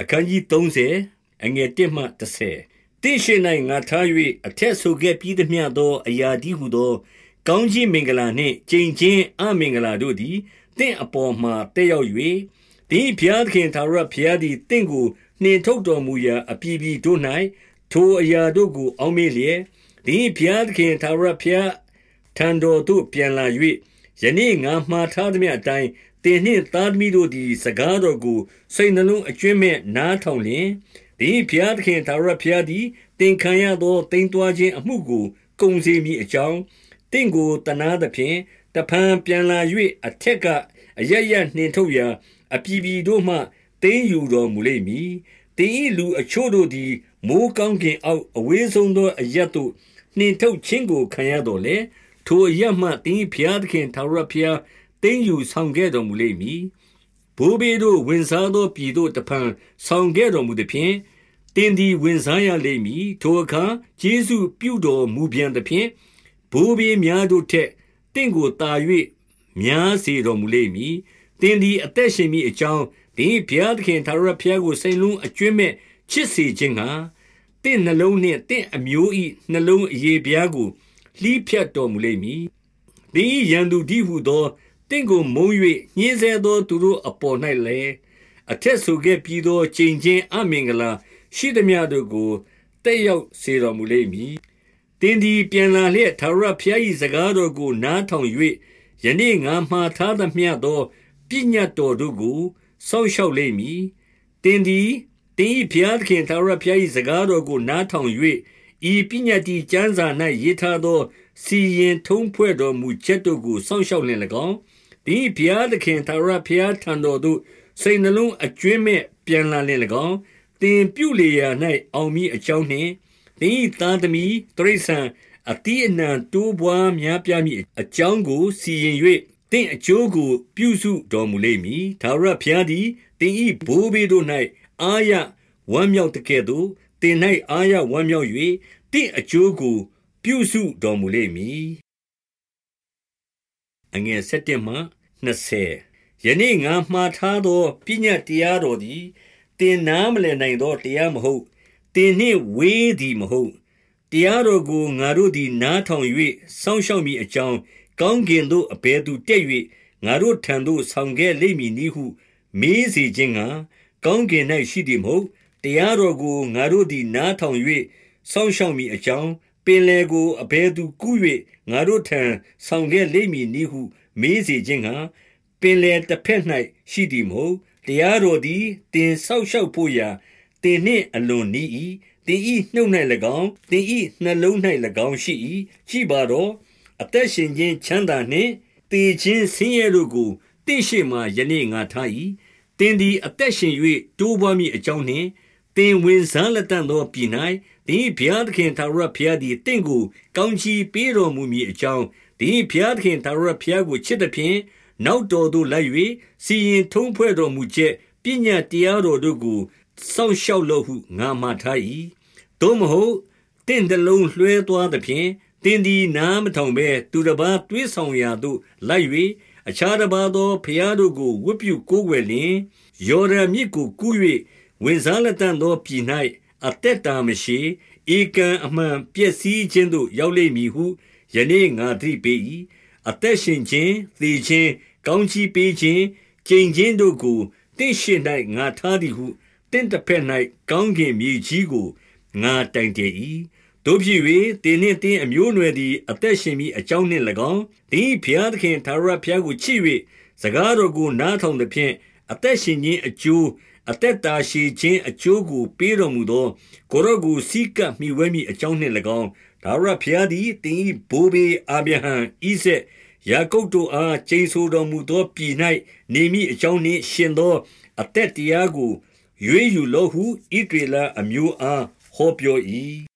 အခန်းကြီး30အငယ်1မှ30တင့်ရှိ၌ငါထား၍အထက်ဆိုခဲ့ပြီးသမျှသော အရာဒီဟုသော ကောင်းကြီးမင်္ဂလာနှင့်ကြင်ချင်းအမင်္ဂလာတို့သည်တင့်အပေါ်မှတက်ရောက်၍ဒီဘုရားသခင်သာရဘုရားသည်တင့်ကိုနှင်ထုတ်တော်မူရာအပြည်ပြည်တို့၌ထိုအရာတို့ကို အောက်မေ့လျက်ဒီဘုရားသခင်သာရဘုရားထံတော်သို့ပြန်လာ၍ယနေ့ငါမှားထားသမျှအတိုင်း တင်နှင့်သားသမီးတို့သည် စကားတော်ကို စိတ်နှလုံးအကျွင့်မဲ့နားထောင်လျင်ဒီဘုရားသခင်သာရဘုရားသည်တင်ခံရသောတိမ်တွားခြင်းအမှုကို ကုံစေမိအကြောင်းတင့်ကိုတနာသဖြင့် တဖန်ပြန်လာ၍အထက်က အရရနှင်ထုတ်ရာ အပြည်ပြည်တို့မှတင်းယူတော်မူလိမ့်မည်တင်းဤလူအချို့တို့သည် မိုးကောင်းကင်အောက် အဝေးဆုံးသော အရက်တို့ နှင်ထုတ်ခြင်းကို ခံရတော်လေထိုအရက်မှတင်းဖျားသခင်သာရဖျား တင်းယူဆောင်ခဲ့တော်မူလိမ့်မည်ဘိုးဘေးတို့ဝင်စားသောပြည်သို့တဖန်ဆောင်ခဲ့တော်မူသည်ဖြင့်တင်းသည်ဝင်စားရလိမ့်မည်ထိုအခါယေရှုပြုတော်မူပြန်သည်ဖြင့်ဘိုးဘေးများတို့ထက်တင့်ကိုတာ၍များစေတော်မူလိမ့်မည်တင်းသည်အသက်ရှင်မိအကြောင်းတင်းဘုရားသခင်သာရဘုရားကိုစိတ်လုံးအကျွင့်မဲ့ချစ်စေခြင်းဟာတင့်နှလုံးနှင့်တင့်အမျိုး၏နှလုံးအရေးပြားကိုလှီးဖြတ်တော်မူလိမ့်မည်။တင်းရန်သူဒီဟုသော တင့်ကိုမုံ၍ညှင်းဆဲသောသူတို့အပေါ်၌လည်းအထက်ဆိုခဲ့ပြီးသောချိန်ချင်းအမင်္ဂလာရှိသည်များတို့ကိုတက်ရောက်စေတော်မူလိမ့်မည်။တင်းဒီပြန်လာလျက်သာရဘုရား၏စကားတော်ကိုနားထောင်၍ယနေ့ငါမှားထားသမျှသောပညတ်တော်တို့ကိုစောင့်ရှောက်လိမ့်မည်။တင်းဒီတင်း၏ဘုရားသခင်သာရဘုရား၏စကားတော်ကိုနားထောင်၍ဤပညတ်တိကျမ်းစာ၌ရေးထားသောစီရင်ထုံးဖွဲ့တော်မူချက်တို့ကိုစောင့်ရှောက်လင်၎င်း ဒီဘုရားသခင်သာရဘုရားထံတော်သို့စိတ်နှလုံးအကျွင်းမဲ့ပြန်လာလင်၎င်းတင်ပြုလေရာ၌အောင်မိအကြောင်းနှင့်တင်းဤသားသမီးတရိษံအတိအနံတိုးပွားများပြားမိအကြောင်းကိုစီရင်၍တင့်အကျိုးကို ပြုစုတော်မူလိမ့်မည်။ဒါဝရဘုရားသည်တင်ဤဘိုးဘေးတို့၌အာရဝမ်းမြောက်တကဲ့သို့တင်၌အာရဝမ်းမြောက်၍တင့်အကျိုးကို ပြုစုတော်မူလိမ့်မည်။အငယ်7မှ 20ယနေ့ငါမှားထားသောပညာတရားတော်သည်တင်နားမလည်နိုင်သောတရားမဟုတ်တင်နှင့်ဝေးသည်မဟုတ်တရားတော်ကိုငါတို့သည်နားထောင်၍စောင့်ရှောက်မိအကြောင်းကောင်းကင်သို့အဘယ်သူတက်၍ငါတို့ထံသို့ဆောင်ခဲ့လိမ့်မည်နည်းဟု မေးစေခြင်းကကောင်းကင်၌ရှိသည်မဟုတ်တရားတော်ကိုငါတို့သည်နားထောင်၍စောင့်ရှောက်မိအကြောင်းပင်လေကိုအဘယ်သူကူး၍ငါတို့ထံဆောင်ခဲ့လိမ့်မည်နည်းဟု မေးစေခြင်းကပင်လေတစ်ဖက်၌ရှိသည်မဟုတ်တရားတော်သည်တင်ဆောက်ရှောက်ဖို့ရာတင်နှင့်အလွန်နီး၏တင်ဤနှုတ်၌၎င်းတင်ဤနှလုံး၌၎င်းရှိ၏ရှိပါတော့အသက်ရှင်ခြင်းချမ်းသာနှင့်တည်ခြင်းဆင်းရဲတို့ကိုတင့်ရှိမှယနေ့ငါထား၏တင်သည်အသက်ရှင်၍တိုးပွားမည်အကြောင်းနှင့်တင်ဝင်စားလက်တန်သောပြည်၌တင်ဘုရားသခင်သာရဘုရားသည်တင့်ကိုကောင်းချီးပေးတော်မူမည်အကြောင်း တင်ဘုရားသခင်သာရဘုရားကိုချစ်သည်ဖြင့်နောက်တော်သို့လိုက်၍စီရင်ထုံးဖွဲ့တော်မူချက်ပညာတရားတော်တို့ကိုစောင့်ရှောက်လို့ဟုငါမှာထား၏သို့မဟုတ်တင့်တလုံးလွှဲသွားသဖြင့်တင်းဒီနားမထောင်ဘဲသူတစ်ပါးတွေးဆောင်ရာသို့လိုက်၍အခြားတစ်ပါးသောဖျားတို့ကိုဝတ်ပြုကိုးကွယ်လျင်ယော်ဒန်မြစ်ကိုကူး၍ဝင်စားလက်တန်သောပြည်၌အသက်တာမရှိဧကံအမှန်ပျက်စီးခြင်းသို့ရောက်လိမ့်မည်ဟု ယနေ့ငါသိပေ၏အသက်ရှင်ခြင်းသေခြင်းကောင်းချီးပေးခြင်းကျင့်ခြင်းတို့ကိုတင့်ရှိ၌ငါထားသည်ဟုတင့်တစ်ဖက်၌ကောင်းကင်မြေကြီးကိုငါတိုင်တည်၏တို့ဖြစ်၍တင်းနှင့်တင်းအမျိုးအနွယ်သည်အသက်ရှင်ပြီးအကြောင်းနှင့်၎င်းတင်းဖျားသခင်သာရဖျားကိုချစ်၍စကားတော်ကိုနားထောင်သဖြင့်အသက်ရှင်ခြင်းအကျိုး အသက်တာရှိခြင်းအကျိုးကိုပေးတော်မူသောကိုရော့ကိုစီကပ်မိဝဲမိအကြောင်းနှင့်၎င်းဒါရဖျားသည်တင်း၏ဘိုးဘေးအာဗြဟံဣဇက်ယာကုပ်တို့အားကျိန်ဆိုတော်မူသောပြည်၌နေမိအကြောင်းနှင့်ရှင်သောအသက်တရားကိုရွေးယူလောဟုဣဒေလအမျိုးအားဟောပြော၏